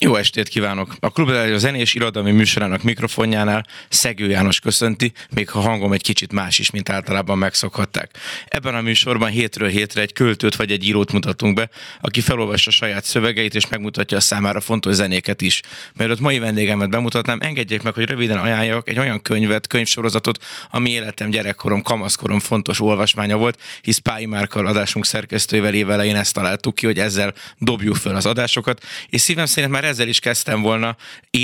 jó estét kívánok! A Klub a zenés irodalmi műsorának mikrofonjánál Szegő János köszönti, még ha hangom egy kicsit más is, mint általában megszokhatták. Ebben a műsorban hétről hétre egy költőt vagy egy írót mutatunk be, aki felolvassa saját szövegeit és megmutatja a számára fontos zenéket is. Mielőtt mai vendégemet bemutatnám, engedjék meg, hogy röviden ajánljak egy olyan könyvet, könyvsorozatot, ami életem, gyerekkorom, kamaszkorom fontos olvasmánya volt, hisz Pályi Márkal adásunk szerkesztővel évelején ezt találtuk ki, hogy ezzel dobjuk föl az adásokat, és szívem szerint már ezzel is kezdtem volna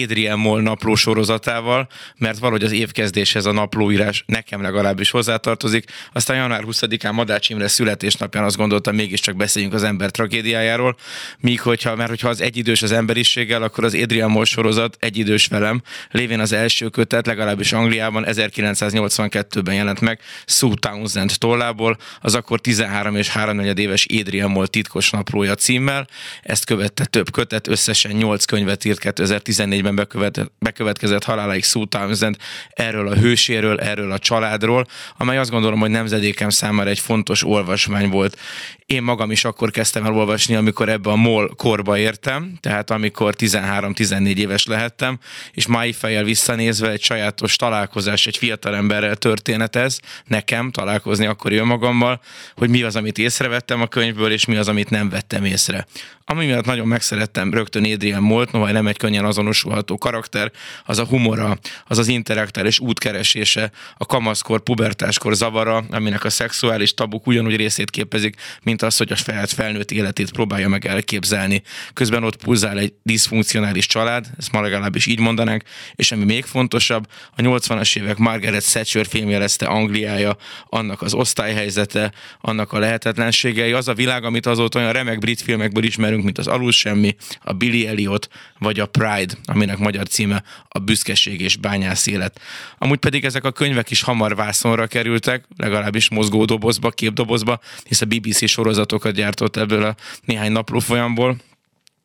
Adrian Moll napló sorozatával, mert valahogy az évkezdéshez a naplóírás nekem legalábbis hozzátartozik. Aztán január 20-án Madács Imre születésnapján azt gondoltam, mégiscsak beszéljünk az ember tragédiájáról, míg hogyha, mert hogyha az egyidős az emberiséggel, akkor az Adrian Moll sorozat egyidős velem, lévén az első kötet, legalábbis Angliában 1982-ben jelent meg, Sue Townsend tollából, az akkor 13 és 3 éves Adrian Moll titkos naplója címmel. Ezt követte több kötet, összesen 8 8 könyvet írt 2014-ben bekövet, bekövetkezett haláláig Sue Townsend erről a hőséről, erről a családról, amely azt gondolom, hogy nemzedékem számára egy fontos olvasmány volt. Én magam is akkor kezdtem el olvasni, amikor ebbe a MOL korba értem, tehát amikor 13-14 éves lehettem, és mai fejjel visszanézve egy sajátos találkozás egy fiatalemberrel történet ez, nekem találkozni akkor magammal, hogy mi az, amit észrevettem a könyvből, és mi az, amit nem vettem észre. Ami miatt nagyon megszerettem rögtön Adrian Molt, noha nem egy könnyen azonosulható karakter, az a humora, az az intellektuális útkeresése, a kamaszkor, pubertáskor zavara, aminek a szexuális tabuk ugyanúgy részét képezik, mint az, hogy a saját felnőtt életét próbálja meg elképzelni. Közben ott pulzál egy diszfunkcionális család, ezt ma legalábbis így mondanánk, és ami még fontosabb, a 80-as évek Margaret Thatcher filmjelezte Angliája, annak az osztályhelyzete, annak a lehetetlenségei, az a világ, amit azóta olyan remek brit filmekből ismerünk, mint az Alul Semmi, a Billy Elliot, vagy a Pride, aminek magyar címe a Büszkeség és Bányász élet. Amúgy pedig ezek a könyvek is hamar vászonra kerültek, legalábbis mozgódobozba, képdobozba, hisz a BBC sorozatokat gyártott ebből a néhány napló folyamból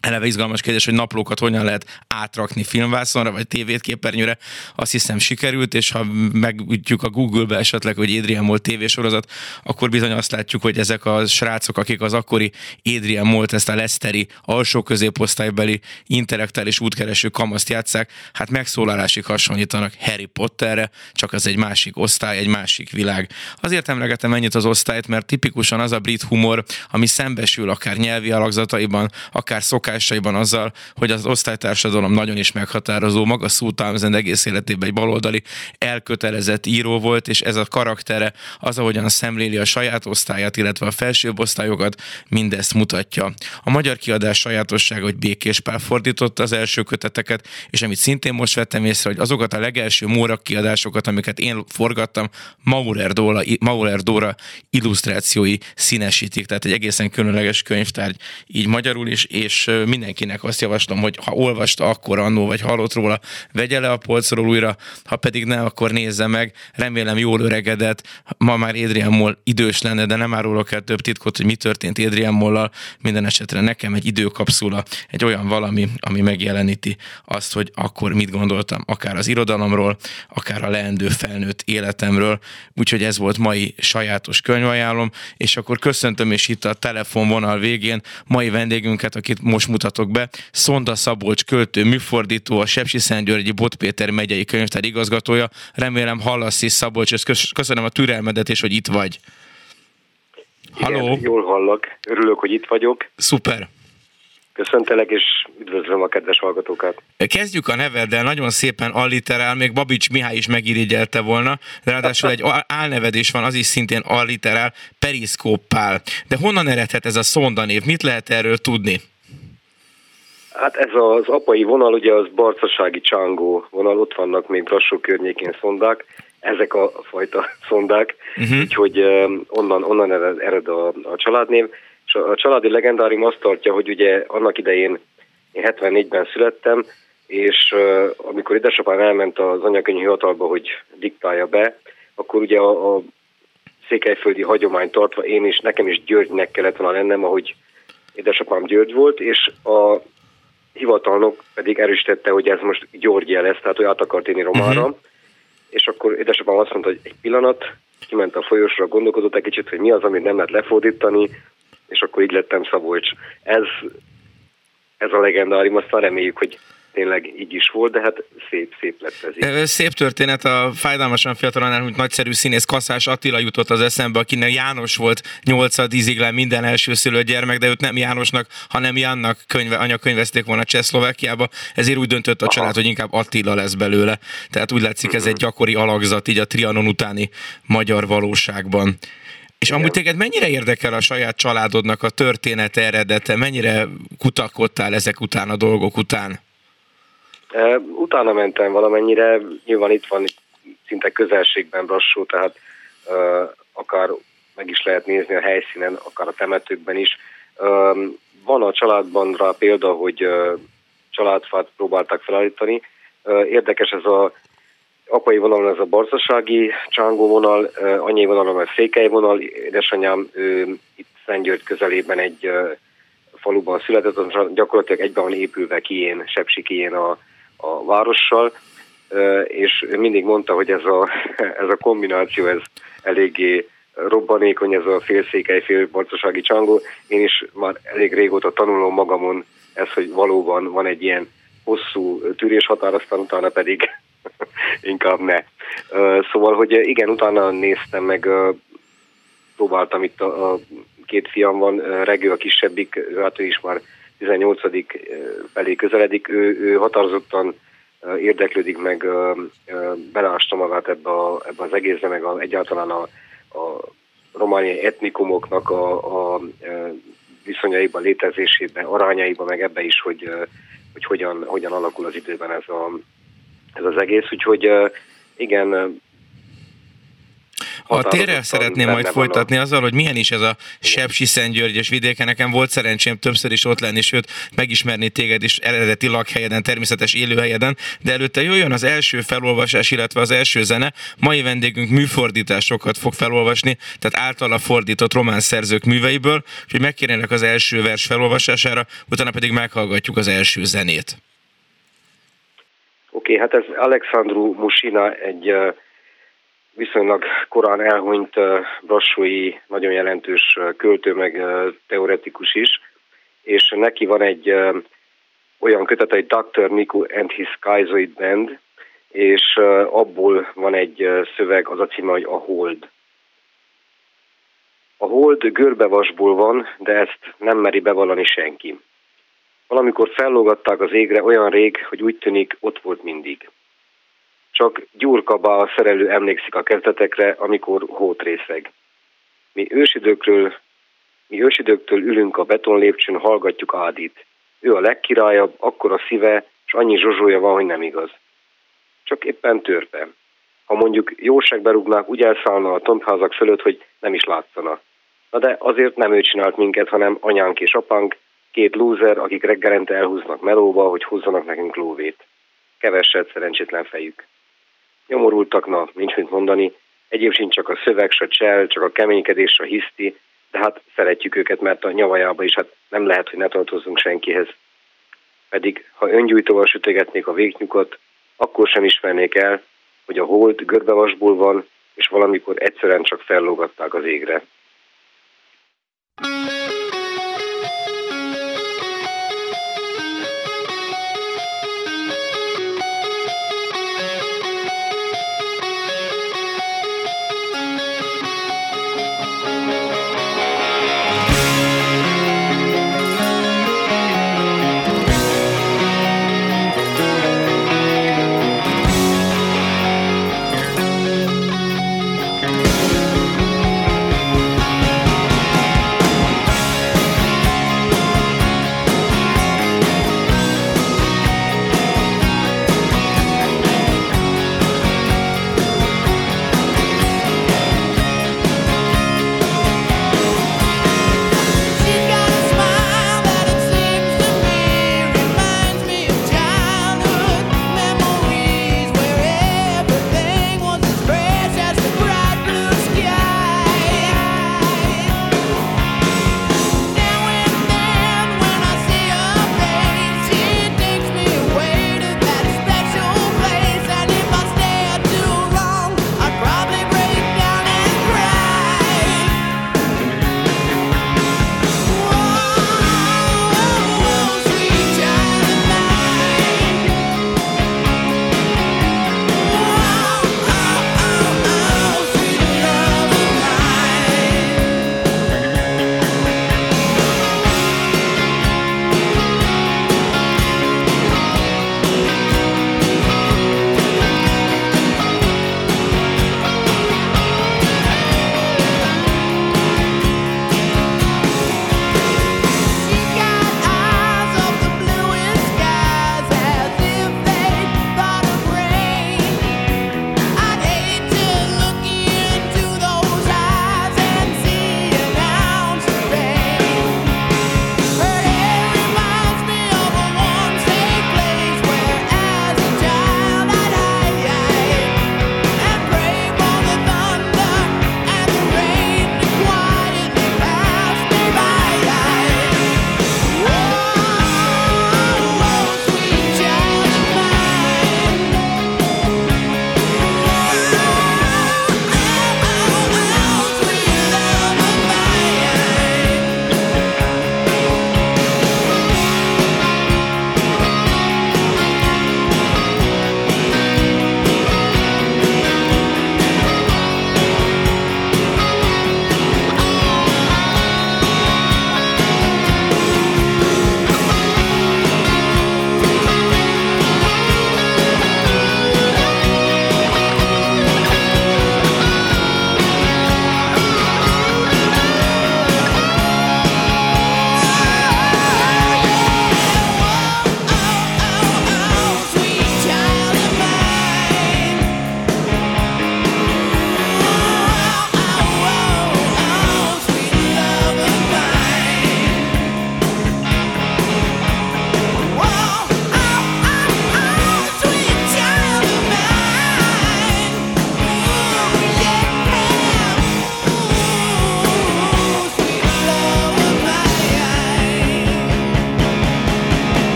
eleve izgalmas kérdés, hogy naplókat hogyan lehet átrakni filmvászonra, vagy tévét képernyőre, azt hiszem sikerült, és ha megütjük a Google-be esetleg, hogy Adrian Moll tévésorozat, akkor bizony azt látjuk, hogy ezek a srácok, akik az akkori Adrian Moll, ezt a Leszteri alsó középosztálybeli intellektuális útkereső kamaszt játszák, hát megszólalásig hasonlítanak Harry Potterre, csak az egy másik osztály, egy másik világ. Azért emlegetem ennyit az osztályt, mert tipikusan az a brit humor, ami szembesül akár nyelvi alakzataiban, akár szok szokásaiban azzal, hogy az osztálytársadalom nagyon is meghatározó, maga Sue Townsend egész életében egy baloldali elkötelezett író volt, és ez a karaktere, az, ahogyan szemléli a saját osztályát, illetve a felsőbb osztályokat, mindezt mutatja. A magyar kiadás sajátossága, hogy Békés Pál fordította az első köteteket, és amit szintén most vettem észre, hogy azokat a legelső Mórak kiadásokat, amiket én forgattam, Maurer Dóra, Maurer Dóra illusztrációi színesítik, tehát egy egészen különleges könyvtárgy így magyarul is, és mindenkinek azt javaslom, hogy ha olvasta akkor annó, vagy hallott róla, vegye le a polcról újra, ha pedig ne, akkor nézze meg. Remélem jól öregedett. Ma már Adrian Moll idős lenne, de nem árulok el több titkot, hogy mi történt Adrian Mollal. Minden esetre nekem egy időkapszula, egy olyan valami, ami megjeleníti azt, hogy akkor mit gondoltam, akár az irodalomról, akár a leendő felnőtt életemről. Úgyhogy ez volt mai sajátos könyvajánlom, és akkor köszöntöm és itt a telefonvonal végén mai vendégünket, akit most mutatok be. Szonda Szabolcs költő, műfordító, a Sepsi Szentgyörgyi Bot Péter megyei könyvtár igazgatója. Remélem hallasz is Szabolcs, és köszönöm a türelmedet, és hogy itt vagy. Halló? Igen, jól hallak. Örülök, hogy itt vagyok. Szuper. Köszöntelek, és üdvözlöm a kedves hallgatókat. Kezdjük a neveddel, nagyon szépen alliterál, még Babics Mihály is megirigyelte volna, de ráadásul egy álneved is van, az is szintén alliterál, periszkóppál. De honnan eredhet ez a szonda név? Mit lehet erről tudni? Hát ez az apai vonal, ugye az barcasági csángó vonal, ott vannak még Brassó környékén szondák, ezek a fajta szondák, uh-huh. úgyhogy onnan, onnan ered, a, a családnév. És a, a családi legendárium azt tartja, hogy ugye annak idején én 74-ben születtem, és uh, amikor édesapám elment az anyakönyvi hivatalba, hogy diktálja be, akkor ugye a, a székelyföldi hagyomány tartva én is, nekem is Györgynek kellett volna lennem, ahogy édesapám György volt, és a hivatalnok pedig erősítette, hogy ez most Györgye lesz, tehát hogy át akart érni Romára, uh-huh. és akkor édesapám azt mondta, hogy egy pillanat, kiment a folyosra, gondolkodott egy kicsit, hogy mi az, amit nem lehet lefordítani, és akkor így lettem Szabolcs. Ez, ez a legendárium, aztán reméljük, hogy tényleg így is volt, de hát szép, szép lett ez így. Szép történet, a fájdalmasan fiatalon elhunyt nagyszerű színész Kaszás Attila jutott az eszembe, akinek János volt 8 ízig le minden elsőszülött gyermek, de őt nem Jánosnak, hanem Jannak könyve, anyakönyvezték volna Csehszlovákiába, ezért úgy döntött a Aha. család, hogy inkább Attila lesz belőle. Tehát úgy látszik, ez egy mhm. gyakori alakzat így a Trianon utáni magyar valóságban. És amúgy téged mennyire érdekel a saját családodnak a története, eredete? Mennyire kutakodtál ezek után, a dolgok után? Utána mentem valamennyire, nyilván itt van szinte közelségben Brassó, tehát akár meg is lehet nézni a helyszínen, akár a temetőkben is. Van a családban rá példa, hogy családfát próbáltak felállítani. Érdekes ez a apai vonalon ez a barzasági csángó vonal, anyai vonalon a székely vonal, édesanyám uh, itt Szentgyörgy közelében egy faluban született, gyakorlatilag egyben van épülve kijén, Sepsi kijén a, a várossal, és mindig mondta, hogy ez a, ez a kombináció ez eléggé robbanékony, ez a félszékely, félbarcasági csangó. Én is már elég régóta tanulom magamon ez, hogy valóban van egy ilyen hosszú tűréshatár, aztán utána pedig inkább ne. Szóval, hogy igen, utána néztem meg, próbáltam itt a, a két fiam van, Regő a kisebbik, hát ő is már 18. felé közeledik, ő, ő határozottan érdeklődik, meg beleásta magát ebbe, a, ebbe az egészbe, meg a, egyáltalán a, a romániai etnikumoknak a, a viszonyaiban, létezésében, arányaiban, meg ebbe is, hogy, hogy hogyan, hogyan alakul az időben ez, a, ez az egész. Úgyhogy igen, a térrel szeretném majd folytatni a... azzal, hogy milyen is ez a Sepsi Szentgyörgyes vidéke. Nekem volt szerencsém többször is ott lenni, sőt megismerni téged is eredeti lakhelyeden, természetes élőhelyeden, de előtte jöjjön az első felolvasás, illetve az első zene. Mai vendégünk műfordításokat fog felolvasni, tehát általa fordított román szerzők műveiből, hogy megkérnének az első vers felolvasására, utána pedig meghallgatjuk az első zenét. Oké, okay, hát ez Alexandru Musina egy uh viszonylag korán elhunyt brassói nagyon jelentős költő, meg teoretikus is, és neki van egy olyan kötete, hogy Dr. Miku and his Schizoid Band, és abból van egy szöveg, az a címe, hogy A Hold. A hold görbevasból van, de ezt nem meri bevallani senki. Valamikor fellógatták az égre olyan rég, hogy úgy tűnik, ott volt mindig. Csak Gyurkaba a szerelő emlékszik a kezdetekre, amikor részeg. Mi ősidőkről, mi ősidőktől ülünk a betonlépcsőn, hallgatjuk Ádit. Ő a legkirályabb, akkor a szíve, és annyi zsozsója van, hogy nem igaz. Csak éppen törpe. Ha mondjuk jóság berúgnák, úgy elszállna a tombházak fölött, hogy nem is látszana. Na de azért nem ő csinált minket, hanem anyánk és apánk, két lúzer, akik reggelente elhúznak melóba, hogy húzzanak nekünk lóvét. Keveset szerencsétlen fejük. Nyomorultak, na, nincs mit mondani. Egyéb sincs csak a szöveg, a csel, csak a keménykedés, a hiszti, de hát szeretjük őket, mert a nyavajába is hát nem lehet, hogy ne tartozzunk senkihez. Pedig, ha öngyújtóval sütögetnék a végnyukat, akkor sem ismernék el, hogy a hold görbevasból van, és valamikor egyszerűen csak fellógatták az égre.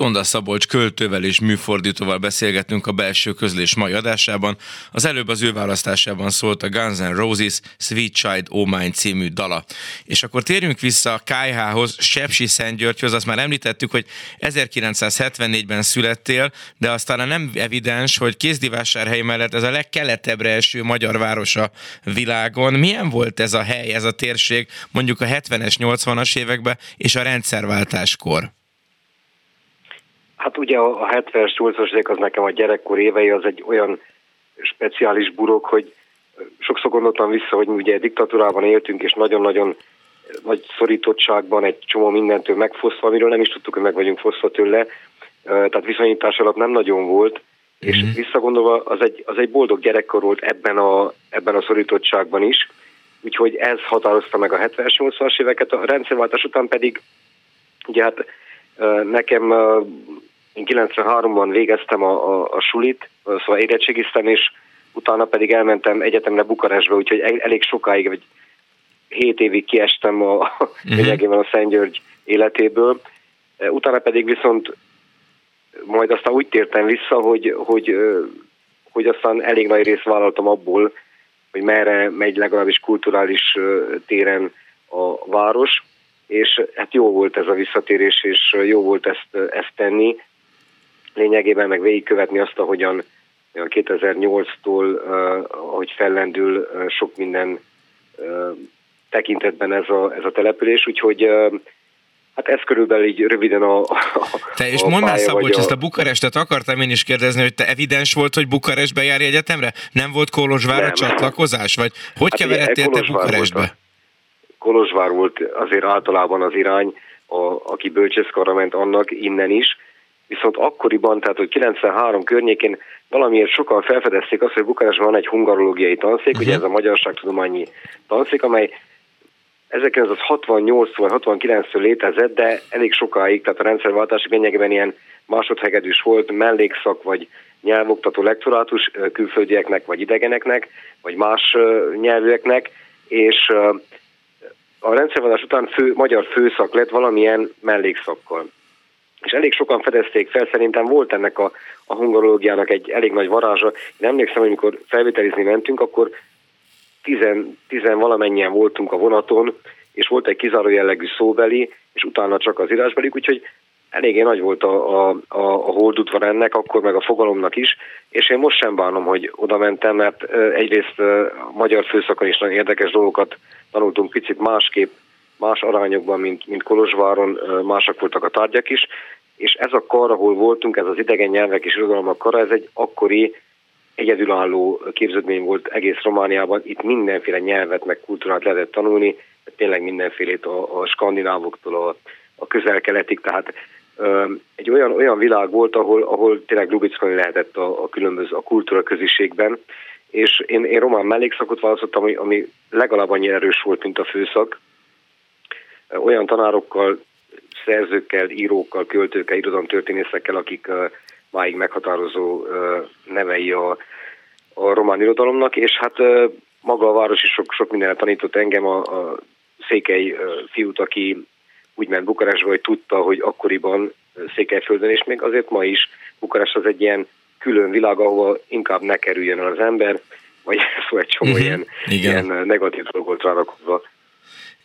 Szonda Szabolcs költővel és műfordítóval beszélgetünk a belső közlés mai adásában. Az előbb az ő választásában szólt a Guns N' Roses Sweet Child O' Mine című dala. És akkor térjünk vissza a KH-hoz, Sepsi Szentgyörgyhöz, azt már említettük, hogy 1974-ben születtél, de aztán nem evidens, hogy Kézdivásárhely mellett ez a legkeletebbre eső magyar város a világon. Milyen volt ez a hely, ez a térség mondjuk a 70-es, 80-as években és a rendszerváltáskor? Hát ugye a 70-es, 80-as az nekem a gyerekkor évei, az egy olyan speciális burok, hogy sokszor gondoltam vissza, hogy ugye diktatúrában éltünk, és nagyon-nagyon nagy szorítottságban, egy csomó mindentől megfosztva, amiről nem is tudtuk, hogy meg vagyunk fosztva tőle, tehát viszonyítás alatt nem nagyon volt, és mm-hmm. visszagondolva az egy, az egy boldog gyerekkor volt ebben a, ebben a szorítottságban is, úgyhogy ez határozta meg a 70-es, 80-as éveket, a rendszerváltás után pedig ugye hát nekem én 93-ban végeztem a, a, a sulit, szóval érettségiztem, és utána pedig elmentem egyetemre Bukarestbe, úgyhogy elég sokáig, vagy 7 évig kiestem a, uh-huh. a Szent György életéből. Utána pedig viszont majd aztán úgy tértem vissza, hogy, hogy, hogy aztán elég nagy részt vállaltam abból, hogy merre megy legalábbis kulturális téren a város, és hát jó volt ez a visszatérés, és jó volt ezt, ezt tenni. Lényegében meg végigkövetni azt, ahogyan 2008-tól, ahogy fellendül sok minden tekintetben ez a, ez a település, úgyhogy Hát ez körülbelül így röviden a, a Te és mondd már Szabolcs, a... ezt a Bukarestet akartam én is kérdezni, hogy te evidens volt, hogy Bukarestbe járj egyetemre? Nem volt Kolozsvárra csatlakozás? Vagy hogy hát keveredtél te Bukarestbe? Volt Kolozsvár volt azért általában az irány, a, aki bölcsészkarra ment annak innen is, viszont akkoriban, tehát hogy 93 környékén valamiért sokan felfedezték azt, hogy Bukarestben van egy hungarológiai tanszék, uh-huh. ugye ez a magyarságtudományi tanszék, amely 1968 vagy 69-től létezett, de elég sokáig, tehát a rendszerváltás lényegében ilyen másodhegedűs volt, mellékszak vagy nyelvoktató lektorátus külföldieknek vagy idegeneknek, vagy más nyelvűeknek, és a rendszerváltás után fő, magyar főszak lett valamilyen mellékszakkal. És elég sokan fedezték fel, szerintem volt ennek a, a hungarológiának egy elég nagy varázsa. Én emlékszem, hogy amikor felvételizni mentünk, akkor tizen, tizen valamennyien voltunk a vonaton, és volt egy kizáró jellegű szóbeli, és utána csak az írásbeli, úgyhogy eléggé nagy volt a, a, a, a holdudvar ennek, akkor meg a fogalomnak is, és én most sem bánom, hogy oda mentem, mert egyrészt a magyar főszakon is nagyon érdekes dolgokat tanultunk picit másképp, más arányokban, mint, mint Kolozsváron, másak voltak a tárgyak is, és ez a kar, ahol voltunk, ez az idegen nyelvek és irodalmak kara, ez egy akkori egyedülálló képződmény volt egész Romániában, itt mindenféle nyelvet meg kultúrát lehetett tanulni, tényleg mindenfélét a, a skandinávoktól a, a közel-keletig, tehát egy olyan, olyan világ volt, ahol, ahol tényleg lubickani lehetett a, a különböző a kultúra közösségben, és én, én román mellékszakot választottam, ami, ami legalább annyira erős volt, mint a főszak. Olyan tanárokkal, szerzőkkel, írókkal, költőkkel, irodalomtörténészekkel, akik máig meghatározó nevei a, a román irodalomnak, és hát maga a város is sok, sok mindenet tanított engem, a, a székely fiút, aki úgy ment Bukarestbe, hogy tudta, hogy akkoriban Székelyföldön, és még azért ma is Bukarest az egy ilyen külön világ, ahova inkább ne kerüljön el az ember, vagy szó egy csomó uh-huh. ilyen, Igen. ilyen negatív dolgot rárakozva.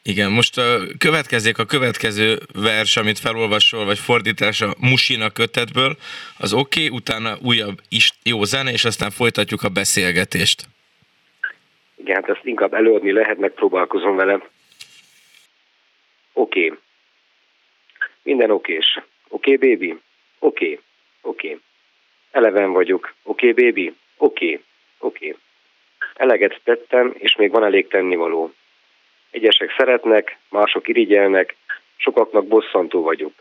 Igen, most a következik a következő vers, amit felolvasol, vagy fordítás a Musina kötetből, az oké, okay, utána újabb is jó zene, és aztán folytatjuk a beszélgetést. Igen, hát ezt inkább előadni lehet, megpróbálkozom vele. Oké. Okay. Minden okés. Oké, okay, baby? Oké. Okay. Oké. Okay. Eleven vagyok. Oké, okay, baby? Oké. Okay. Oké. Okay. Eleget tettem, és még van elég tennivaló. Egyesek szeretnek, mások irigyelnek, sokaknak bosszantó vagyok.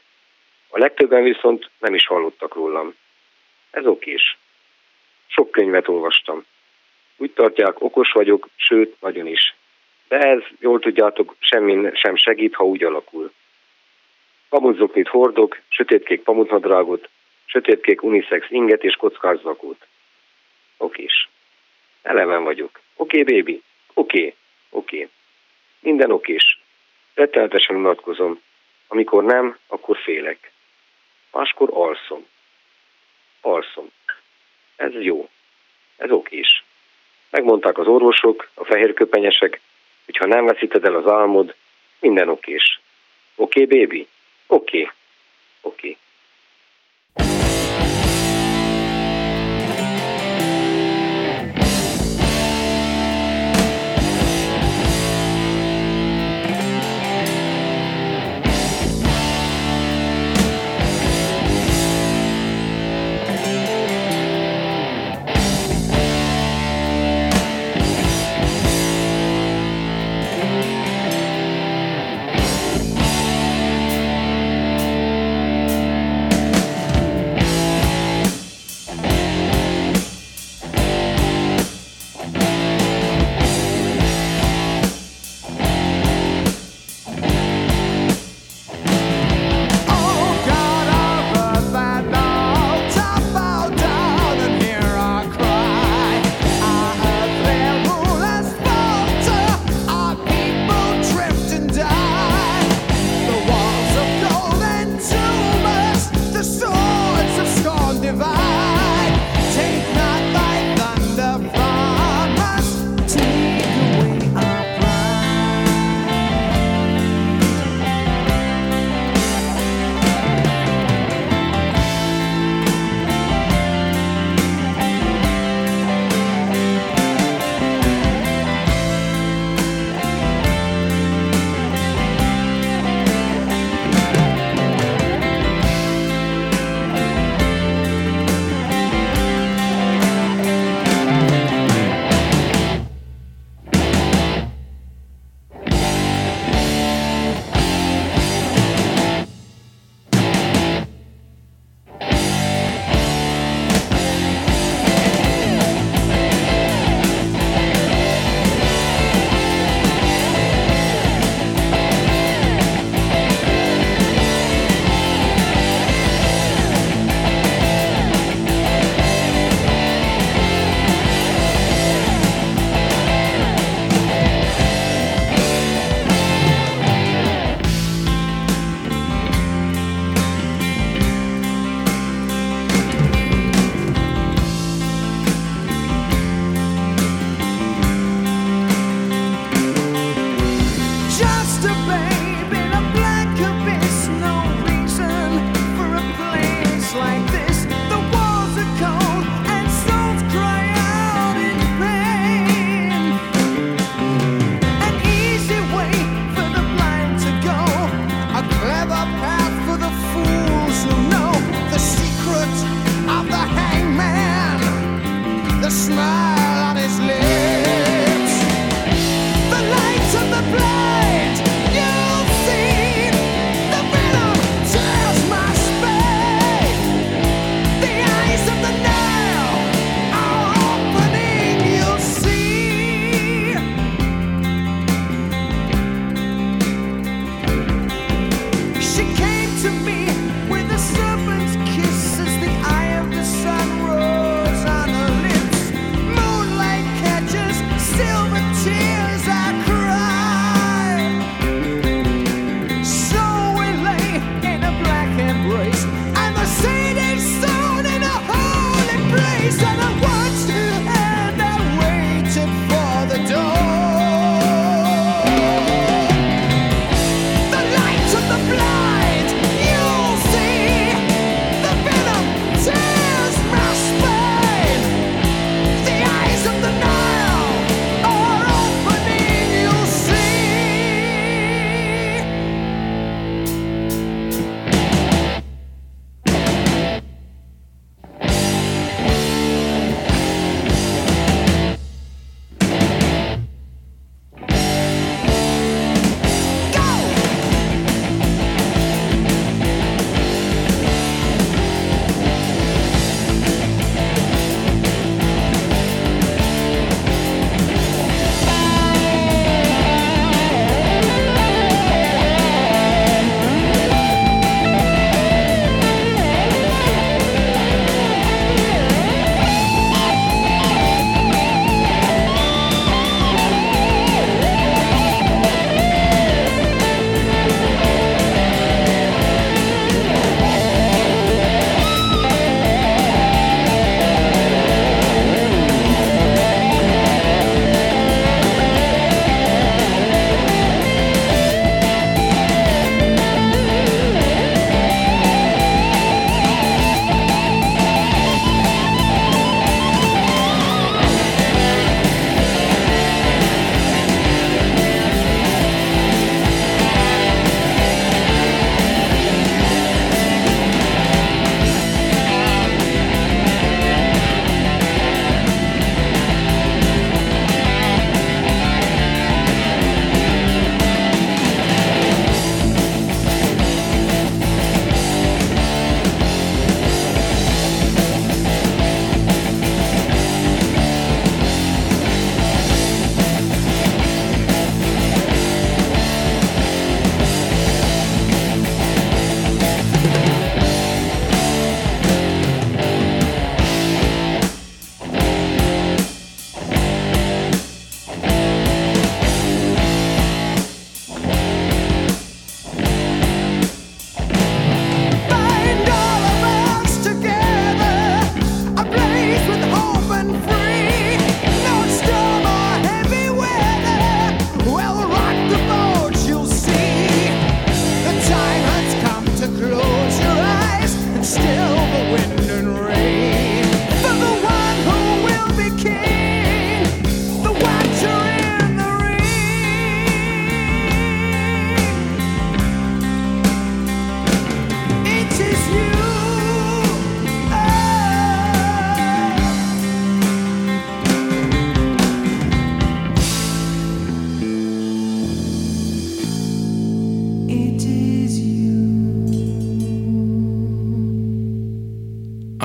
A legtöbben viszont nem is hallottak rólam. Ez okés. Sok könyvet olvastam. Úgy tartják, okos vagyok, sőt, nagyon is. De ez, jól tudjátok, semmi sem segít, ha úgy alakul. Pamutzoknit hordok, sötétkék pamutnadrágot, sötétkék unisex inget és kockás zakót. Okés. Eleven vagyok. Oké, okay, baby. Oké. Okay. Oké. Okay. Minden okés. Rettenetesen unatkozom. Amikor nem, akkor félek. máskor alszom. Alszom. Ez jó. Ez okés. Megmondták az orvosok, a fehérköpenyesek, hogy ha nem veszíted el az álmod, minden okés. Oké, okay, baby? Oké. Okay. Oké. Okay.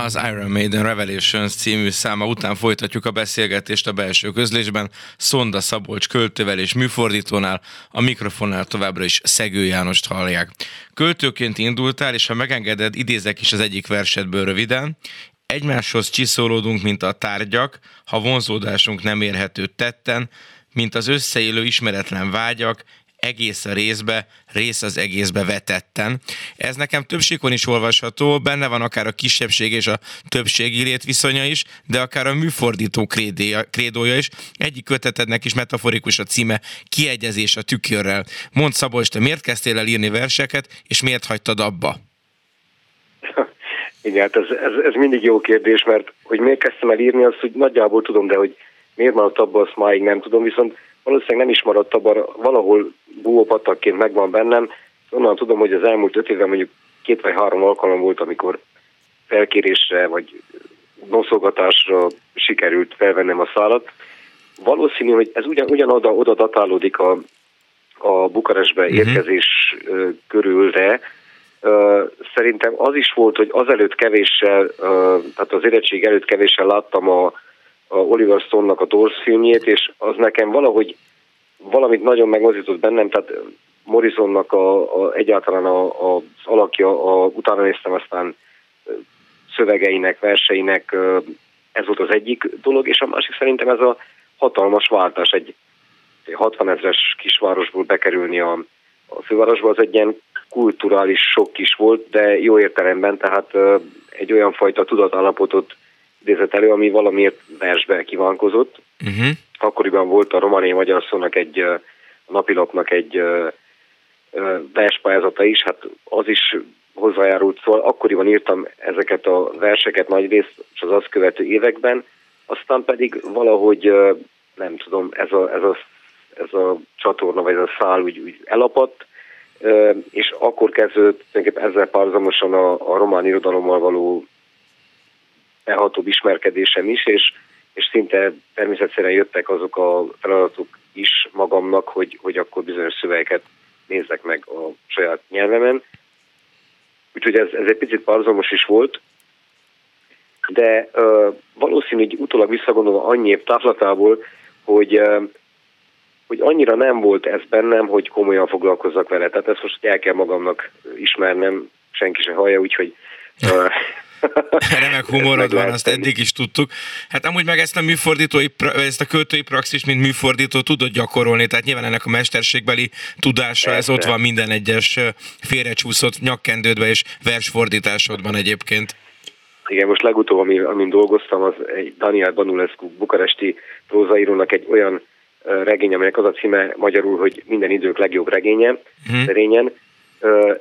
Az Iron Maiden Revelations című száma után folytatjuk a beszélgetést a belső közlésben. Szonda Szabolcs költővel és műfordítónál, a mikrofonnál továbbra is Szegő Jánost hallják. Költőként indultál, és ha megengeded, idézek is az egyik versetből röviden. Egymáshoz csiszolódunk, mint a tárgyak, ha vonzódásunk nem érhető tetten, mint az összeélő ismeretlen vágyak, egész a részbe, rész az egészbe vetetten. Ez nekem több síkon is olvasható, benne van akár a kisebbség és a többségi létviszonya is, de akár a műfordító krédója is. Egyik kötetednek is metaforikus a címe Kiegyezés a tükörrel. Mondd Szabolcs, te miért kezdtél el írni verseket, és miért hagytad abba? Igen, hát ez, ez, ez mindig jó kérdés, mert hogy miért kezdtem el írni, azt hogy nagyjából tudom, de hogy miért maradt abban, azt máig nem tudom, viszont valószínűleg nem is maradt abban, valahol búvópatakként megvan bennem. Onnan tudom, hogy az elmúlt öt évben mondjuk két vagy három alkalom volt, amikor felkérésre vagy noszogatásra sikerült felvennem a szállat. Valószínű, hogy ez ugyan, ugyanoda oda datálódik a, a Bukarestbe uh-huh. érkezés uh, körülre. Uh, szerintem az is volt, hogy azelőtt kevéssel, uh, tehát az érettség előtt kevéssel láttam a, a Oliver Stone-nak a Doors filmjét, és az nekem valahogy valamit nagyon megmozdított bennem, tehát Morrisonnak a, a, egyáltalán a, a, az alakja, a, utána néztem aztán szövegeinek, verseinek, ez volt az egyik dolog, és a másik szerintem ez a hatalmas váltás, egy 60 ezres kisvárosból bekerülni a, a fővárosba, az egy ilyen kulturális sok is volt, de jó értelemben, tehát egy olyan fajta tudatállapotot idézett elő, ami valamiért versbe kívánkozott. Uh-huh. Akkoriban volt a romániai magyar szónak egy a napilapnak egy verspályázata is, hát az is hozzájárult, szóval akkoriban írtam ezeket a verseket nagy részt, és az azt követő években, aztán pedig valahogy, nem tudom, ez a, ez a, ez a csatorna, vagy ez a szál úgy, úgy elapadt, és akkor kezdődött ezzel párzamosan a, a román irodalommal való elhatóbb ismerkedésem is, és, és szinte természetszerűen jöttek azok a feladatok is magamnak, hogy, hogy akkor bizonyos szövegeket nézzek meg a saját nyelvemen. Úgyhogy ez, ez egy picit parzomos is volt, de uh, valószínű, hogy utólag visszagondolva annyi év távlatából, hogy, uh, hogy annyira nem volt ez bennem, hogy komolyan foglalkozzak vele. Tehát ezt most el kell magamnak ismernem, senki se hallja, úgyhogy uh, Remek humorod van, azt eddig is tudtuk. Hát amúgy meg ezt a műfordítói, ezt a költői praxis, mint műfordító tudod gyakorolni, tehát nyilván ennek a mesterségbeli tudása, ez ott van minden egyes félrecsúszott nyakkendődbe és versfordításodban egyébként. Igen, most legutóbb, amin, amin dolgoztam, az egy Daniel Banulescu bukaresti prózaírónak egy olyan regény, aminek az a címe magyarul, hogy minden idők legjobb regénye, hmm. szerényen,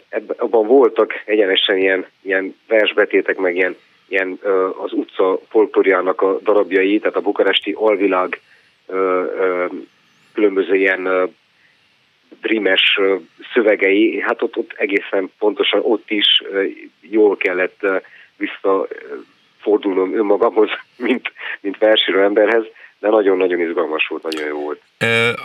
ebben, abban voltak egyenesen ilyen, ilyen versbetétek, meg ilyen, ilyen az utca folklóriának a darabjai, tehát a bukaresti alvilág különböző ilyen drimes szövegei, hát ott, ott egészen pontosan ott is jól kellett visszafordulnom önmagamhoz, mint, mint versíró emberhez, de nagyon-nagyon izgalmas volt, nagyon jó volt.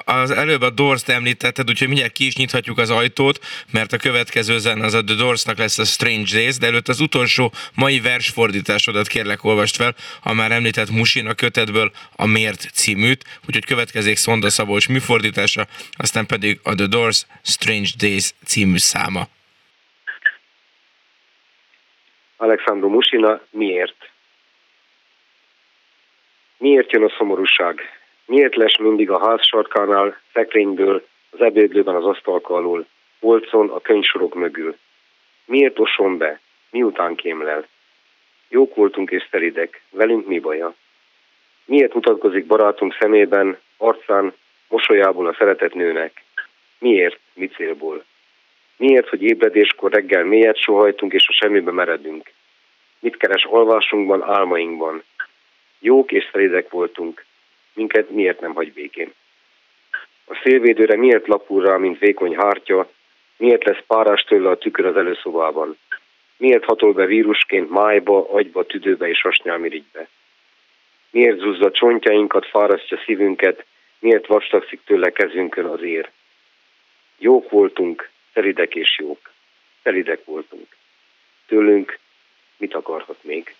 Az előbb a Doors-t említetted, úgyhogy mindjárt ki is nyithatjuk az ajtót, mert a következő zen az a The Doors-nak lesz a Strange Days, de előtt az utolsó mai versfordításodat kérlek olvast fel, a már említett Musin kötetből a Miért címűt, úgyhogy következik Szonda Szabolcs műfordítása, aztán pedig a The Doors Strange Days című száma. Alexandru Musina, miért? Miért jön a szomorúság? Miért les mindig a ház sarkánál, szekrényből, az ebédlőben az asztalka alul, polcon a könyvsorok mögül? Miért osom be? Miután kémlel? Jók voltunk és szelidek, velünk mi baja? Miért mutatkozik barátunk szemében, arcán, mosolyából a szeretett nőnek? Miért, mi célból? Miért, hogy ébredéskor reggel mélyet sohajtunk és a semmibe meredünk? Mit keres alvásunkban, álmainkban? Jók és szelidek voltunk. Minket miért nem hagy békén? A szélvédőre miért lapul rá, mint vékony hártya? Miért lesz párás tőle a tükör az előszobában? Miért hatol be vírusként májba, agyba, tüdőbe és hasnyálmirigybe? Miért zuzza csontjainkat, fárasztja szívünket, miért vastagszik tőle kezünkön az ér? Jók voltunk, szelidek és jók. Szelidek voltunk. Tőlünk mit akarhat még?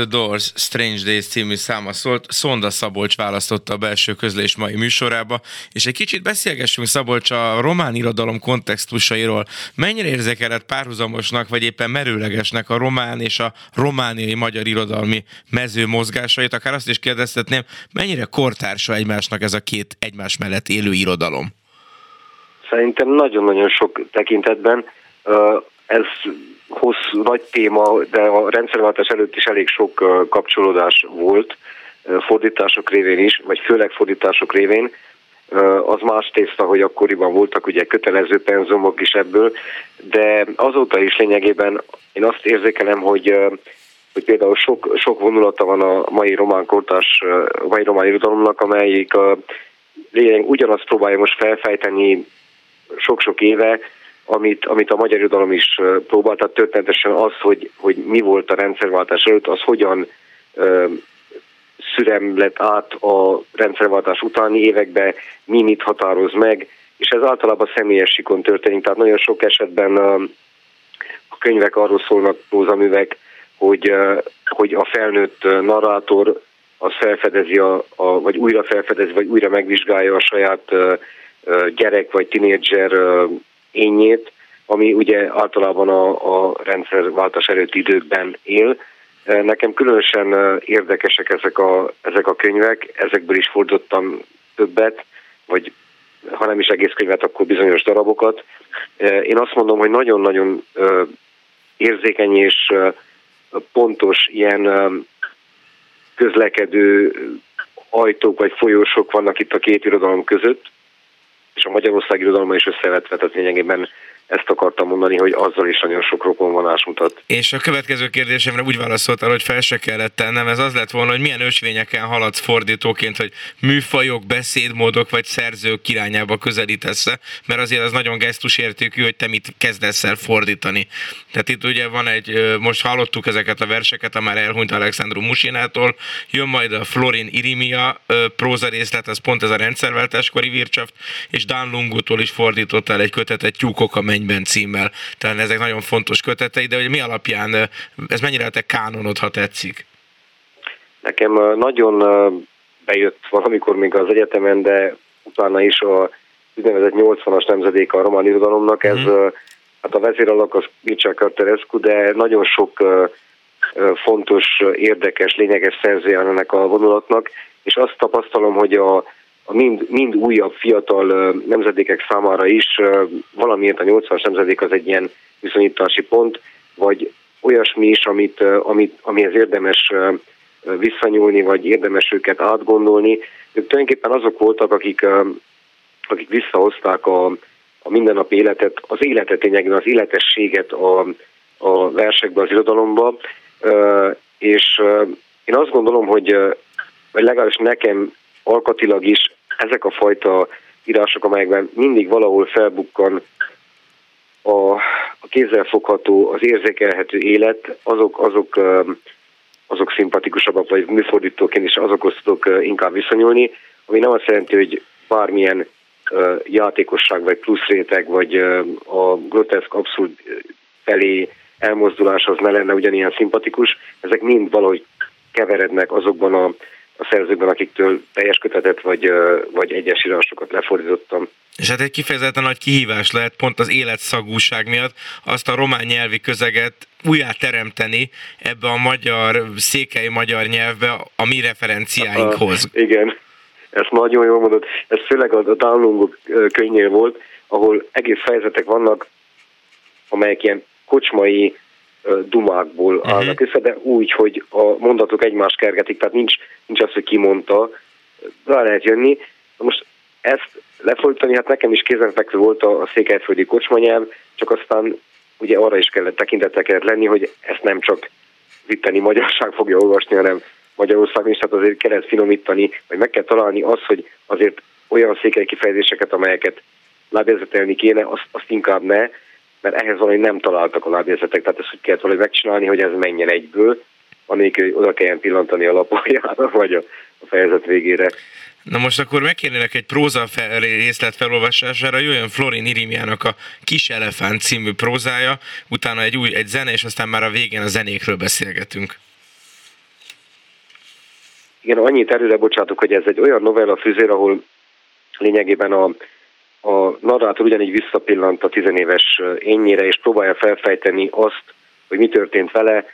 The Doors Strange Days című száma szólt. Szonda Szabolcs választotta a belső közlés mai műsorába, és egy kicsit beszélgessünk Szabolcs a román irodalom kontextusairól. Mennyire érzékelett párhuzamosnak, vagy éppen merőlegesnek a román és a romániai magyar irodalmi mező mozgásait? Akár azt is kérdeztetném, mennyire kortársa egymásnak ez a két egymás mellett élő irodalom? Szerintem nagyon-nagyon sok tekintetben. Ez hosszú, nagy téma, de a rendszerváltás előtt is elég sok kapcsolódás volt, fordítások révén is, vagy főleg fordítások révén. Az más tészta, hogy akkoriban voltak ugye kötelező penzumok is ebből, de azóta is lényegében én azt érzékelem, hogy hogy például sok, sok vonulata van a mai román kortás, mai román irodalomnak, amelyik lényeg ugyanazt próbálja most felfejteni sok-sok éve, amit, amit a magyar irodalom is próbált, tehát történetesen az, hogy, hogy mi volt a rendszerváltás előtt, az hogyan ö, szürem lett át a rendszerváltás utáni években, mi mit határoz meg, és ez általában személyes sikon történik, tehát nagyon sok esetben a, a könyvek arról szólnak, prózaművek, hogy, hogy a felnőtt narrátor az felfedezi, a, a, vagy újra felfedezi, vagy újra megvizsgálja a saját gyerek vagy tinédzser énjét, ami ugye általában a, a rendszerváltás előtti időkben él. Nekem különösen érdekesek ezek a, ezek a könyvek, ezekből is fordítottam többet, vagy ha nem is egész könyvet, akkor bizonyos darabokat. Én azt mondom, hogy nagyon-nagyon érzékeny és pontos ilyen közlekedő ajtók vagy folyósok vannak itt a két irodalom között, és a Magyarország irodalma is összevetve, tehát lényegében ezt akartam mondani, hogy azzal is nagyon sok rokonvonás mutat. És a következő kérdésemre úgy válaszoltál, hogy fel se kellett tennem, ez az lett volna, hogy milyen ösvényeken haladsz fordítóként, hogy műfajok, beszédmódok vagy szerzők irányába közelítesz mert azért az nagyon gesztusértékű, hogy te mit kezdesz el fordítani. Tehát itt ugye van egy, most hallottuk ezeket a verseket a már elhunyt Alexandru Musinától, jön majd a Florin Irimia próza részlet, az pont ez a rendszerváltáskori vircsaft, és Dan Lungutól is fordítottál egy kötetet Tyúkok a mennyben címmel. Tehát ezek nagyon fontos kötetei, de hogy mi alapján, ez mennyire a te kánonod, ha tetszik? Nekem nagyon bejött valamikor még az egyetemen, de utána is a úgynevezett 80-as nemzedék a román irodalomnak, ez mm. hát a vezéralak az Mircea Carterescu, de nagyon sok fontos, érdekes, lényeges szerzője ennek a vonulatnak, és azt tapasztalom, hogy a a mind, mind újabb fiatal nemzedékek számára is valamiért a 80-as nemzedék az egy ilyen viszonyítási pont, vagy olyasmi is, amit, amit, amihez érdemes visszanyúlni, vagy érdemes őket átgondolni. Ők tulajdonképpen azok voltak, akik, akik visszahozták a, a mindennapi életet, az életet lényegében, az életességet a, a versekbe, az irodalomba, és én azt gondolom, hogy vagy legalábbis nekem alkatilag is ezek a fajta írások, amelyekben mindig valahol felbukkan a, a kézzelfogható, az érzékelhető élet, azok, azok, azok szimpatikusabbak, vagy műfordítóként is azokhoz tudok inkább viszonyulni, ami nem azt jelenti, hogy bármilyen játékosság, vagy plusz réteg, vagy a groteszk abszurd felé elmozdulás az ne lenne ugyanilyen szimpatikus, ezek mind valahogy keverednek azokban a a szerzőkben, akiktől teljes kötetet vagy, vagy egyes írásokat lefordítottam. És hát egy kifejezetten nagy kihívás lehet pont az életszagúság miatt azt a román nyelvi közeget újjá teremteni ebbe a magyar, székely magyar nyelvbe a mi referenciáinkhoz. Uh, igen, ezt nagyon jól mondod. Ez főleg a downloadok könyvnél volt, ahol egész fejezetek vannak, amelyek ilyen kocsmai dumákból uh-huh. állnak össze, de úgy, hogy a mondatok egymást kergetik, tehát nincs, nincs az, hogy ki mondta, rá lehet jönni. Most ezt lefordítani, hát nekem is kézenfekvő volt a, a székelyföldi kocsmanyelv, csak aztán ugye arra is kellett tekintettel kellett lenni, hogy ezt nem csak vitteni magyarság fogja olvasni, hanem Magyarországon is, tehát azért kellett finomítani, vagy meg kell találni azt, hogy azért olyan székely kifejezéseket, amelyeket lábjegyzetelni kéne, azt, azt inkább ne, mert ehhez valahogy nem találtak a lábjegyzetek, tehát ezt hogy kellett valahogy megcsinálni, hogy ez menjen egyből, anélkül, hogy oda kelljen pillantani a lapoljára, vagy a, a fejezet végére. Na most akkor megkérnélek egy próza részlet felolvasására, jöjjön Florin Irimiának a Kis Elefánt című prózája, utána egy új egy zene, és aztán már a végén a zenékről beszélgetünk. igen, annyit előre bocsátok, hogy ez egy olyan novella fűzér, ahol lényegében a, a narrátor ugyanígy visszapillant a tizenéves énnyire, és próbálja felfejteni azt, hogy mi történt vele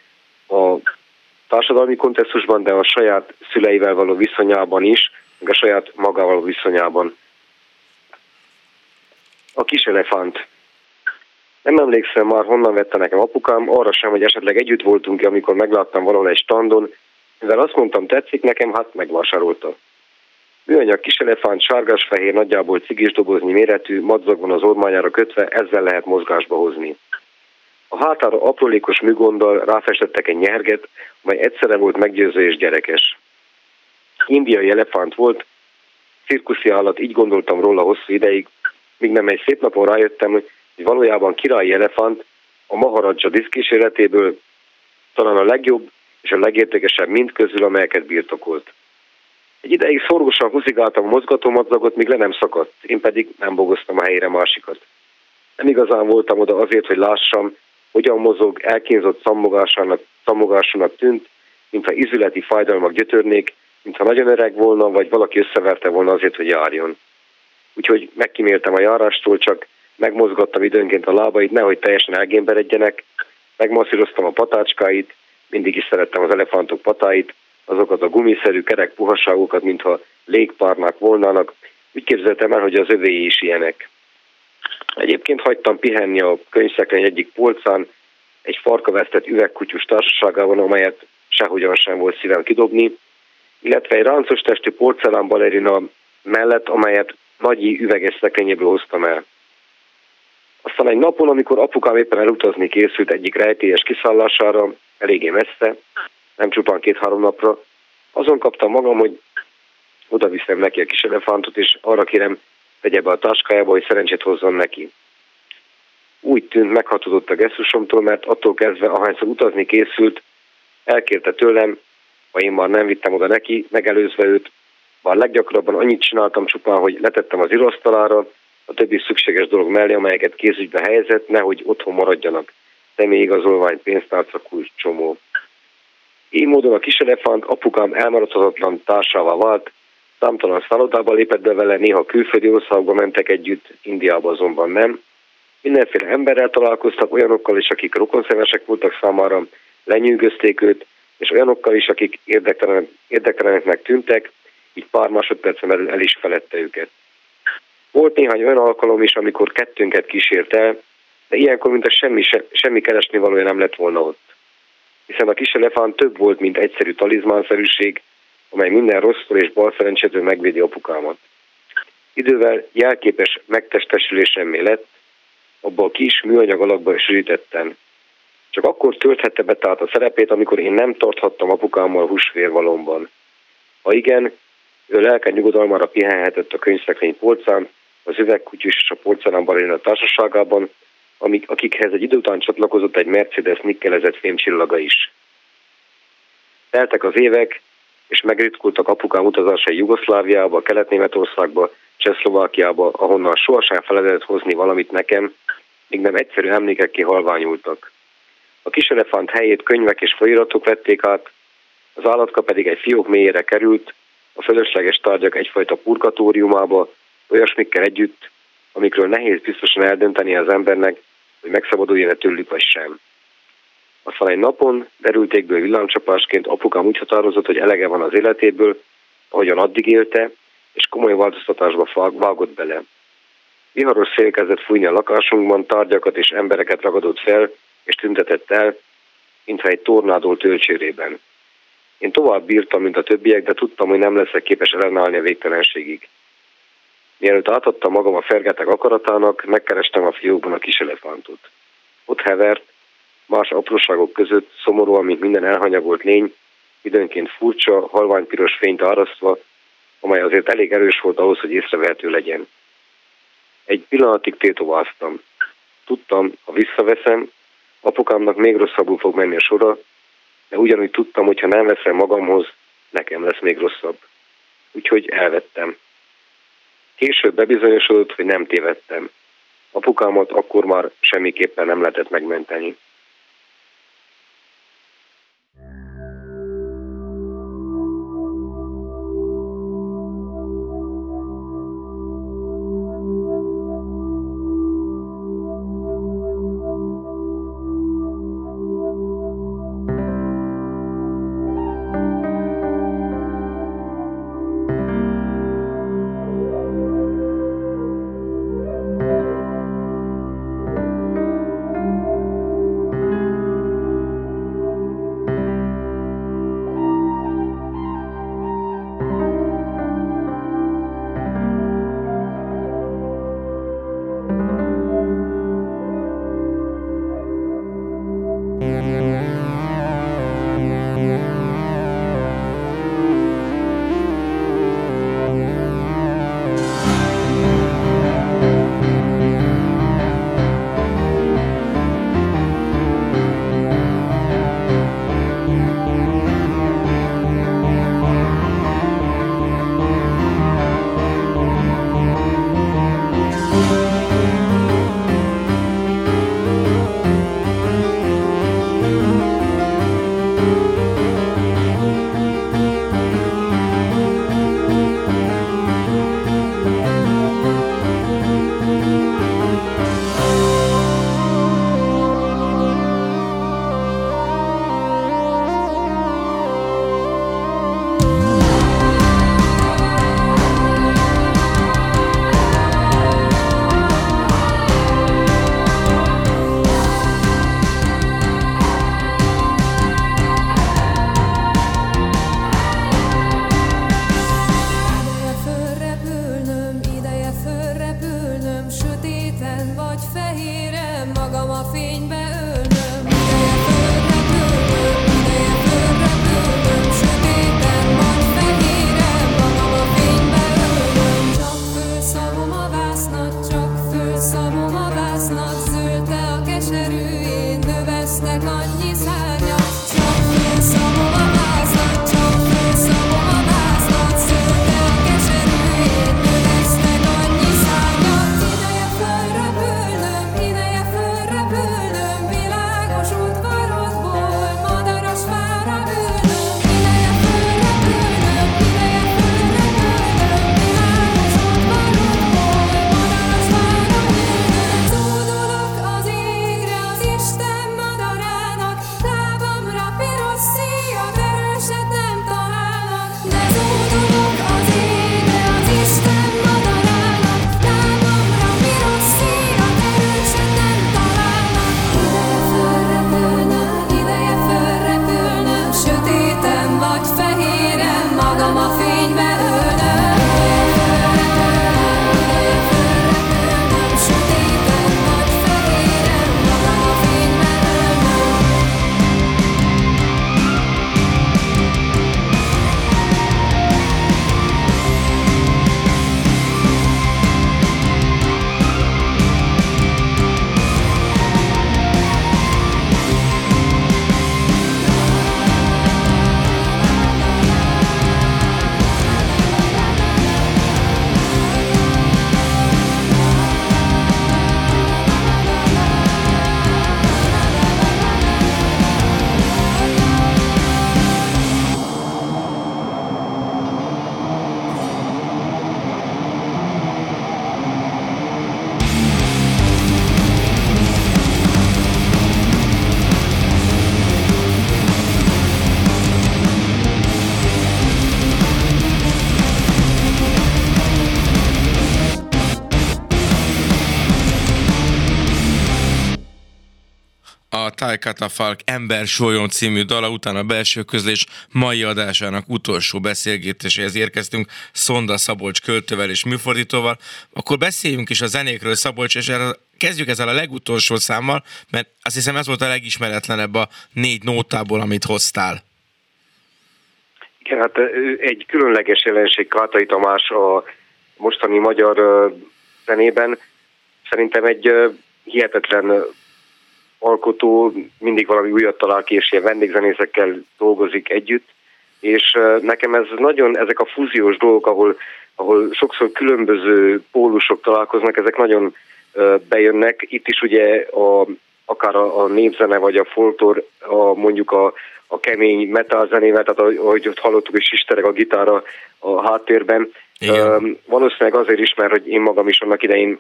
a társadalmi kontextusban, de a saját szüleivel való viszonyában is, meg a saját magával viszonyában. A kis elefánt. Nem emlékszem már, honnan vette nekem apukám, arra sem, hogy esetleg együtt voltunk amikor megláttam valahol egy standon, mivel azt mondtam, tetszik nekem, hát megvásárolta. Műanyag kis elefánt, sárgás-fehér, nagyjából cigis doboznyi méretű, madzag van az ormányára kötve, ezzel lehet mozgásba hozni. A hátára aprólékos műgonddal ráfestettek egy nyerget, mely egyszerre volt meggyőző és gyerekes. Indiai elefánt volt, cirkuszi állat, így gondoltam róla hosszú ideig, míg nem egy szép napon rájöttem, hogy valójában királyi elefánt a Maharaja diszkíséretéből talán a legjobb és a legértékesebb mind közül, amelyeket birtokolt. Egy ideig szorgosan húzigáltam a mozgatómadzagot, míg le nem szakadt, én pedig nem bogoztam a helyére másikat. Nem igazán voltam oda azért, hogy lássam, hogyan mozog, elkínzott szammogásának, szammogásának tűnt, mintha izületi fájdalmak gyötörnék, mintha nagyon öreg volna, vagy valaki összeverte volna azért, hogy járjon. Úgyhogy megkíméltem a járástól, csak megmozgattam időnként a lábait, nehogy teljesen elgémberedjenek, megmasszíroztam a patácskáit, mindig is szerettem az elefántok patáit, azokat a gumiszerű kerek puhasságokat, mintha légpárnák volnának. Úgy képzeltem el, hogy az övéi is ilyenek. Egyébként hagytam pihenni a könyvszekrény egyik polcán, egy farkavesztett üvegkutyus társaságában, amelyet sehogyan sem volt szívem kidobni, illetve egy ráncos testű porcelán balerina mellett, amelyet nagyi üveges szekrényéből hoztam el. Aztán egy napon, amikor apukám éppen elutazni készült egyik rejtélyes kiszállására, eléggé messze, nem csupán két-három napra, azon kaptam magam, hogy oda viszem neki a kis elefántot, és arra kérem, vegye be a táskájába, hogy szerencsét hozzon neki. Úgy tűnt, meghatódott a gesztusomtól, mert attól kezdve, ahányszor utazni készült, elkérte tőlem, ha én már nem vittem oda neki, megelőzve őt, bár leggyakrabban annyit csináltam csupán, hogy letettem az íróasztalára, a többi szükséges dolog mellé, amelyeket kézügybe helyezett, nehogy otthon maradjanak. Személyigazolvány, pénztárca, kulcs, csomó. Így módon a kis elefánt apukám elmaradhatatlan társává vált, számtalan szállodába lépett be vele, néha külföldi országba mentek együtt, Indiába azonban nem. Mindenféle emberrel találkoztak, olyanokkal is, akik rokonszemesek voltak számára, lenyűgözték őt, és olyanokkal is, akik érdektelen, érdekteleneknek tűntek, így pár másodpercen belül el is felette őket. Volt néhány olyan alkalom is, amikor kettőnket kísért el, de ilyenkor mint a semmi, semmi keresni valója nem lett volna ott. Hiszen a kis elefánt több volt, mint egyszerű talizmánszerűség, amely minden rosszul és bal szerencsétől megvédi apukámat. Idővel jelképes megtestesülésemmé lett, abba a kis műanyag alakba is sűrítettem. Csak akkor tölthette be tehát a szerepét, amikor én nem tarthattam apukámmal húsvérvalomban. Ha igen, ő lelke nyugodalmára pihenhetett a könyvszekrény polcán, az üvegkutyus és a porcelánbalin a társaságában, amik, akikhez egy idő után csatlakozott egy Mercedes nikkelezett fémcsillaga is. Teltek az évek, és megritkultak apukám utazásai Jugoszláviába, Kelet-Németországba, Csehszlovákiába, ahonnan sohasem feledett hozni valamit nekem, míg nem egyszerű emlékekké halványultak. A kis elefánt helyét könyvek és folyiratok vették át, az állatka pedig egy fiók mélyére került, a fölösleges tárgyak egyfajta purgatóriumába, olyasmikkel együtt, amikről nehéz biztosan eldönteni az embernek, hogy megszabaduljon-e tőlük vagy sem. Aztán egy napon derültékből villámcsapásként apukám úgy határozott, hogy elege van az életéből, ahogyan addig élte, és komoly változtatásba vágott bele. Viharos szél kezdett fújni a lakásunkban, tárgyakat és embereket ragadott fel, és tüntetett el, mintha egy tornádó töltsérében. Én tovább bírtam, mint a többiek, de tudtam, hogy nem leszek képes ellenállni a végtelenségig. Mielőtt átadtam magam a fergetek akaratának, megkerestem a fiókban a kis elefántot. Ott hevert, más apróságok között, szomorúan, mint minden elhanyagolt lény, időnként furcsa, halványpiros fényt árasztva, amely azért elég erős volt ahhoz, hogy észrevehető legyen. Egy pillanatig tétováztam. Tudtam, ha visszaveszem, apukámnak még rosszabbul fog menni a sora, de ugyanúgy tudtam, hogy ha nem veszem magamhoz, nekem lesz még rosszabb. Úgyhogy elvettem. Később bebizonyosodott, hogy nem tévedtem. Apukámat akkor már semmiképpen nem lehetett megmenteni. High Catafalque Ember Sólyom című dala után a belső közlés mai adásának utolsó beszélgetéséhez érkeztünk Szonda Szabolcs költővel és műfordítóval. Akkor beszéljünk is a zenékről, Szabolcs, és erre kezdjük ezzel a legutolsó számmal, mert azt hiszem ez volt a legismeretlenebb a négy nótából, amit hoztál. Igen, hát egy különleges jelenség Kátai Tamás a mostani magyar zenében. Szerintem egy hihetetlen alkotó, mindig valami újat talál ki, és ilyen vendégzenészekkel dolgozik együtt, és nekem ez nagyon, ezek a fúziós dolgok, ahol, ahol sokszor különböző pólusok találkoznak, ezek nagyon bejönnek. Itt is ugye a, akár a, a népzene vagy a foltor, a, mondjuk a, a kemény metal zenével, tehát ahogy ott hallottuk, hogy sistereg a gitára a háttérben. Igen. Valószínűleg azért is, mert hogy én magam is annak idején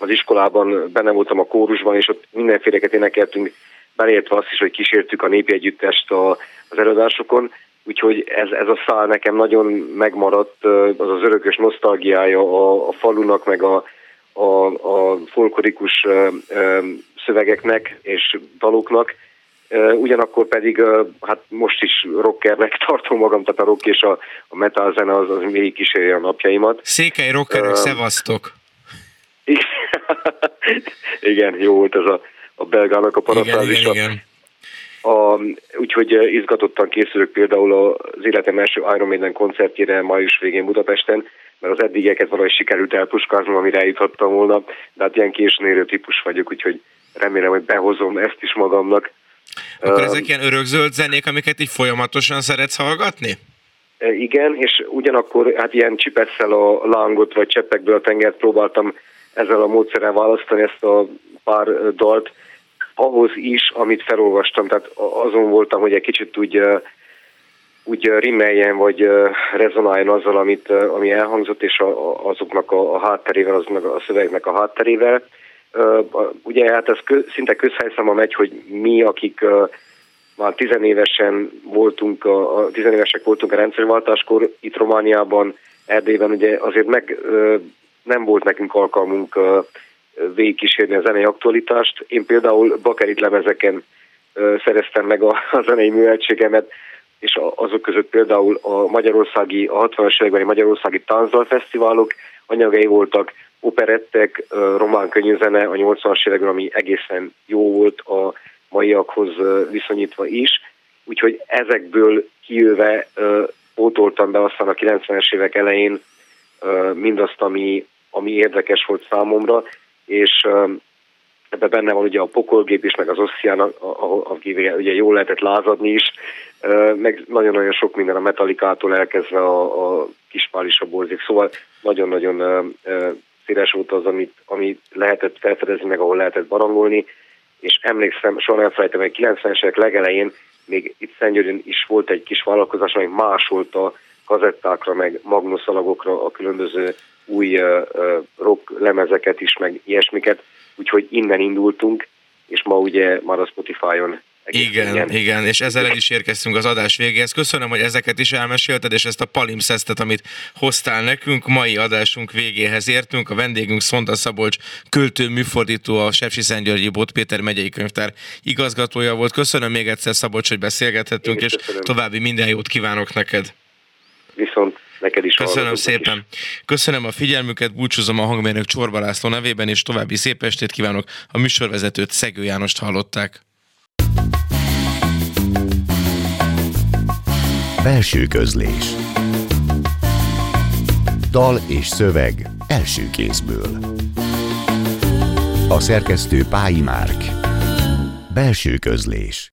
az iskolában benne voltam a kórusban, és ott mindenféleket énekeltünk, beleértve azt is, hogy kísértük a népi együttest a, az előadásokon, úgyhogy ez, ez a szál nekem nagyon megmaradt, az az örökös nosztalgiája a, a falunak, meg a, a, a folklorikus szövegeknek és daloknak, Ugyanakkor pedig, hát most is rockernek tartom magam, tehát a rock és a, a metal zene az, az még kísérje a napjaimat. Székely rockerek, uh, szevasztok! igen, jó volt ez a, a belgának a parafrázisa. Igen, igen, igen. A, úgyhogy izgatottan készülök például az életem első Iron Maiden koncertjére május végén Budapesten, mert az eddigeket valahogy sikerült elpuskáznom, amire eljuthattam volna, de hát ilyen későn érő típus vagyok, úgyhogy remélem, hogy behozom ezt is magamnak. Akkor ezek ilyen örökzöld zenék, amiket így folyamatosan szeretsz hallgatni? Igen, és ugyanakkor hát ilyen csipesszel a lángot vagy cseppekből a tengert próbáltam ezzel a módszerrel választani ezt a pár dalt, ahhoz is, amit felolvastam, tehát azon voltam, hogy egy kicsit úgy, úgy rimmeljen, vagy rezonáljon azzal, amit, ami elhangzott, és azoknak a, a hátterével, azoknak a szövegnek a hátterével. Ugye hát ez kö, szinte közhelyszáma megy, hogy mi, akik már tizenévesen voltunk, a, a tizenévesek voltunk a rendszerváltáskor, itt Romániában, Erdélyben ugye azért meg nem volt nekünk alkalmunk végigkísérni a zenei aktualitást. Én például bakerit lemezeken szereztem meg a, a zenei műveltségemet, és azok között például a magyarországi, a 60-as évekbeli magyarországi táncdal fesztiválok anyagai voltak, operettek, román könnyűzene a 80-as években, ami egészen jó volt a maiakhoz viszonyítva is. Úgyhogy ezekből kijöve pótoltam be aztán a 90-es évek elején mindazt, ami, ami érdekes volt számomra, és ebben benne van ugye a pokolgép is, meg az oszcián, akivel ugye jól lehetett lázadni is, meg nagyon-nagyon sok minden a metalikától elkezdve a, a kispál is a borzik. Szóval nagyon-nagyon széles volt az, amit, amit lehetett felfedezni, meg ahol lehetett barangolni, és emlékszem, soha nem felejtem, hogy 90-es évek legelején még itt Szentgyörgyön is volt egy kis vállalkozás, amely másolta kazettákra, meg magnuszalagokra a különböző új rock lemezeket is, meg ilyesmiket, úgyhogy innen indultunk, és ma ugye már a Spotify-on igen, igen, igen, és ezzel el is érkeztünk az adás végéhez. Köszönöm, hogy ezeket is elmesélted, és ezt a palimpszesztet, amit hoztál nekünk. Mai adásunk végéhez értünk. A vendégünk Szonta Szabolcs, költő, műfordító, a Sepsi Szentgyörgyi Bot Péter megyei könyvtár igazgatója volt. Köszönöm még egyszer, Szabolcs, hogy beszélgethettünk, és köszönöm. további minden jót kívánok neked. Viszont neked is. Köszönöm szépen. Is. Köszönöm a figyelmüket, búcsúzom a hangmérnök Csorba László nevében, és további szép estét kívánok. A műsorvezetőt Szegő Jánost hallották. Belső közlés Dal és szöveg első kézből A szerkesztő Pályi Márk Belső közlés